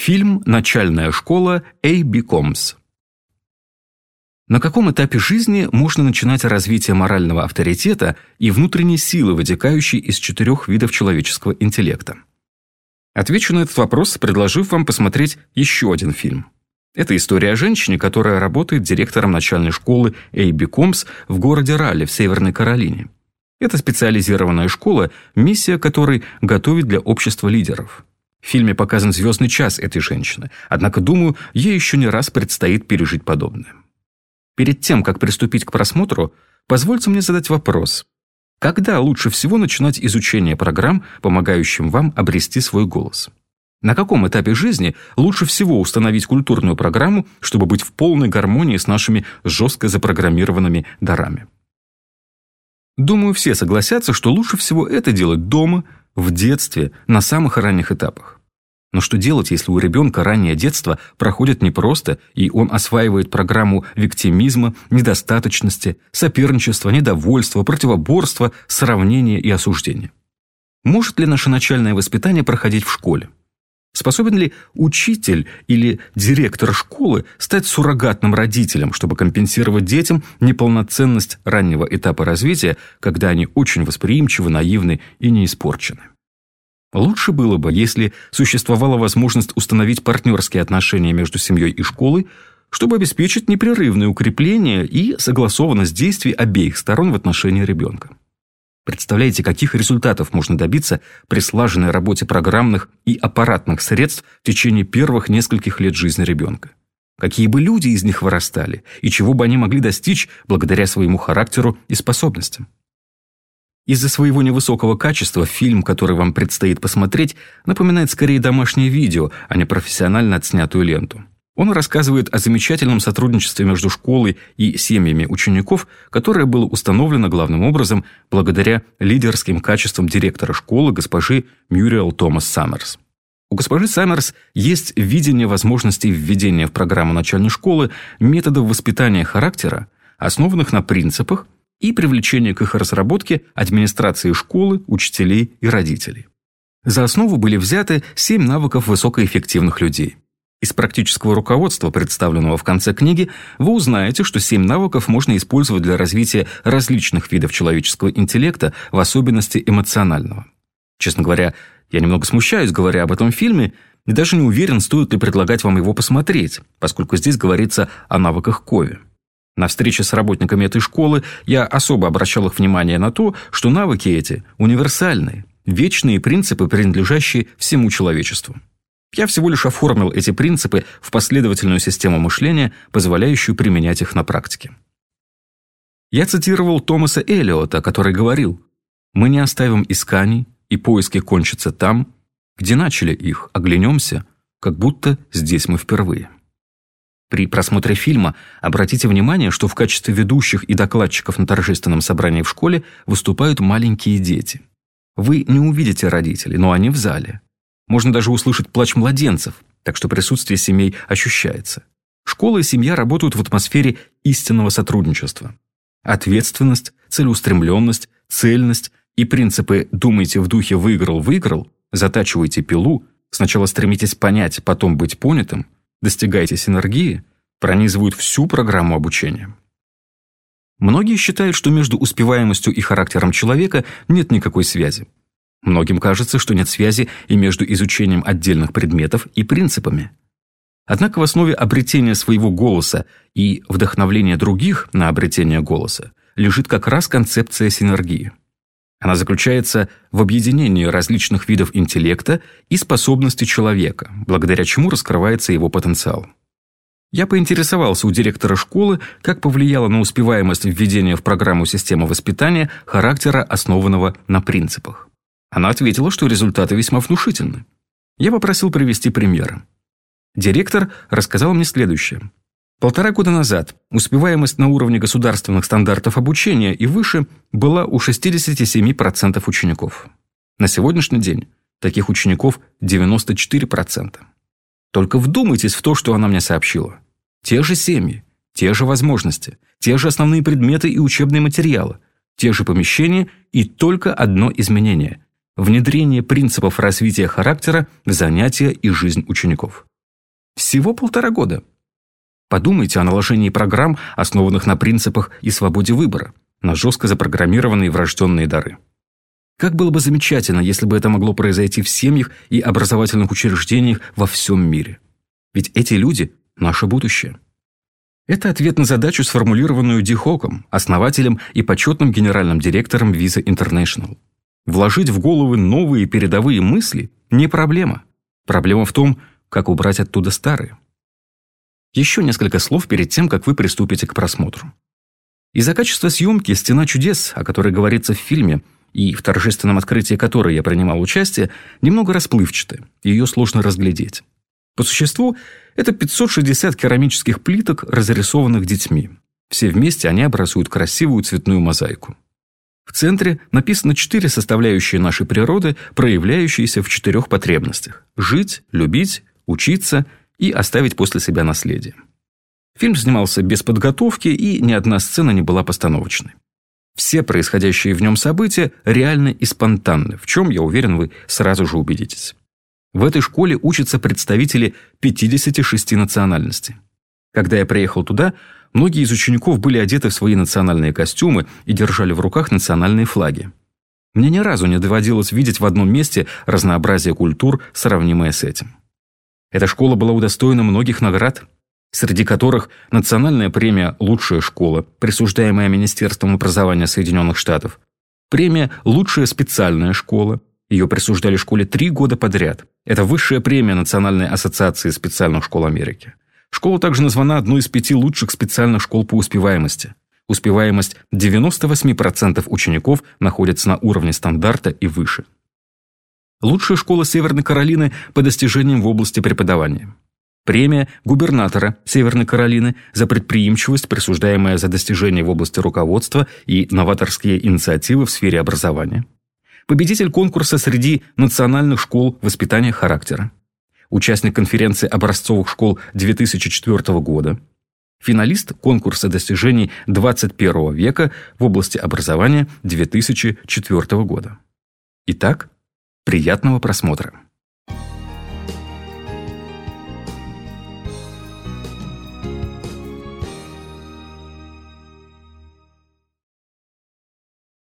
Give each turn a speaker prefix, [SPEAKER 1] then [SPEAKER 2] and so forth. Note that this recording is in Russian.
[SPEAKER 1] Фильм «Начальная школа» A.B. Комс. На каком этапе жизни можно начинать развитие морального авторитета и внутренней силы, вытекающей из четырех видов человеческого интеллекта? Отвечу на этот вопрос, предложив вам посмотреть еще один фильм. Это история о женщине, которая работает директором начальной школы A.B. Комс в городе Ралли в Северной Каролине. Это специализированная школа, миссия которой готовить для общества лидеров. В фильме показан звездный час этой женщины, однако, думаю, ей еще не раз предстоит пережить подобное. Перед тем, как приступить к просмотру, позвольте мне задать вопрос. Когда лучше всего начинать изучение программ, помогающим вам обрести свой голос? На каком этапе жизни лучше всего установить культурную программу, чтобы быть в полной гармонии с нашими жестко запрограммированными дарами? Думаю, все согласятся, что лучше всего это делать дома, в детстве, на самых ранних этапах. Но что делать, если у ребенка раннее детство проходит непросто, и он осваивает программу виктимизма, недостаточности, соперничества, недовольства, противоборства, сравнения и осуждения? Может ли наше начальное воспитание проходить в школе? Способен ли учитель или директор школы стать суррогатным родителем, чтобы компенсировать детям неполноценность раннего этапа развития, когда они очень восприимчивы, наивны и не испорчены? Лучше было бы, если существовала возможность установить партнерские отношения между семьей и школой, чтобы обеспечить непрерывное укрепление и согласованность действий обеих сторон в отношении ребенка. Представляете, каких результатов можно добиться при слаженной работе программных и аппаратных средств в течение первых нескольких лет жизни ребенка? Какие бы люди из них вырастали, и чего бы они могли достичь благодаря своему характеру и способностям? Из-за своего невысокого качества фильм, который вам предстоит посмотреть, напоминает скорее домашнее видео, а не профессионально отснятую ленту. Он рассказывает о замечательном сотрудничестве между школой и семьями учеников, которое было установлено главным образом благодаря лидерским качествам директора школы госпожи Мюриэл Томас Саммерс. У госпожи Саммерс есть видение возможностей введения в программу начальной школы методов воспитания характера, основанных на принципах и привлечения к их разработке администрации школы, учителей и родителей. За основу были взяты семь навыков высокоэффективных людей. Из практического руководства, представленного в конце книги, вы узнаете, что семь навыков можно использовать для развития различных видов человеческого интеллекта, в особенности эмоционального. Честно говоря, я немного смущаюсь, говоря об этом фильме, и даже не уверен, стоит ли предлагать вам его посмотреть, поскольку здесь говорится о навыках Кови. На встрече с работниками этой школы я особо обращал их внимание на то, что навыки эти универсальные, вечные принципы, принадлежащие всему человечеству. Я всего лишь оформил эти принципы в последовательную систему мышления, позволяющую применять их на практике. Я цитировал Томаса Эллиота, который говорил, «Мы не оставим исканий, и поиски кончатся там, где начали их, оглянемся, как будто здесь мы впервые». При просмотре фильма обратите внимание, что в качестве ведущих и докладчиков на торжественном собрании в школе выступают маленькие дети. Вы не увидите родителей, но они в зале. Можно даже услышать плач младенцев, так что присутствие семей ощущается. Школа и семья работают в атмосфере истинного сотрудничества. Ответственность, целеустремленность, цельность и принципы «думайте в духе выиграл-выиграл», «затачивайте пилу», «сначала стремитесь понять, потом быть понятым», «достигайте синергии» пронизывают всю программу обучения. Многие считают, что между успеваемостью и характером человека нет никакой связи. Многим кажется, что нет связи и между изучением отдельных предметов и принципами. Однако в основе обретения своего голоса и вдохновления других на обретение голоса лежит как раз концепция синергии. Она заключается в объединении различных видов интеллекта и способностей человека, благодаря чему раскрывается его потенциал. Я поинтересовался у директора школы, как повлияло на успеваемость введения в программу системы воспитания характера, основанного на принципах. Она ответила, что результаты весьма внушительны. Я попросил привести примеры. Директор рассказал мне следующее. Полтора года назад успеваемость на уровне государственных стандартов обучения и выше была у 67% учеников. На сегодняшний день таких учеников 94%. Только вдумайтесь в то, что она мне сообщила. Те же семьи, те же возможности, те же основные предметы и учебные материалы, те же помещения и только одно изменение внедрение принципов развития характера в занятия и жизнь учеников. Всего полтора года. Подумайте о наложении программ, основанных на принципах и свободе выбора, на жестко запрограммированные врожденные дары. Как было бы замечательно, если бы это могло произойти в семьях и образовательных учреждениях во всем мире. Ведь эти люди – наше будущее. Это ответ на задачу, сформулированную Ди Хоком, основателем и почетным генеральным директором Visa International. Вложить в головы новые передовые мысли – не проблема. Проблема в том, как убрать оттуда старые. Еще несколько слов перед тем, как вы приступите к просмотру. Из-за качества съемки «Стена чудес», о которой говорится в фильме, и в торжественном открытии которой я принимал участие, немного расплывчаты, ее сложно разглядеть. По существу, это 560 керамических плиток, разрисованных детьми. Все вместе они образуют красивую цветную мозаику. В центре написано четыре составляющие нашей природы, проявляющиеся в четырех потребностях – жить, любить, учиться и оставить после себя наследие. Фильм снимался без подготовки, и ни одна сцена не была постановочной. Все происходящие в нем события реальны и спонтанны, в чем, я уверен, вы сразу же убедитесь. В этой школе учатся представители 56 национальностей. Когда я приехал туда, Многие из учеников были одеты в свои национальные костюмы и держали в руках национальные флаги. Мне ни разу не доводилось видеть в одном месте разнообразие культур, сравнимое с этим. Эта школа была удостоена многих наград, среди которых национальная премия «Лучшая школа», присуждаемая Министерством образования Соединенных Штатов, премия «Лучшая специальная школа», ее присуждали школе три года подряд. Это высшая премия Национальной ассоциации специальных школ Америки. Школа также названа одной из пяти лучших специальных школ по успеваемости. Успеваемость 98% учеников находится на уровне стандарта и выше. Лучшая школа Северной Каролины по достижениям в области преподавания. Премия губернатора Северной Каролины за предприимчивость, присуждаемая за достижения в области руководства и новаторские инициативы в сфере образования. Победитель конкурса среди национальных школ воспитания характера участник конференции образцовых школ 2004 года, финалист конкурса достижений 21 века в области образования 2004 года. Итак, приятного просмотра!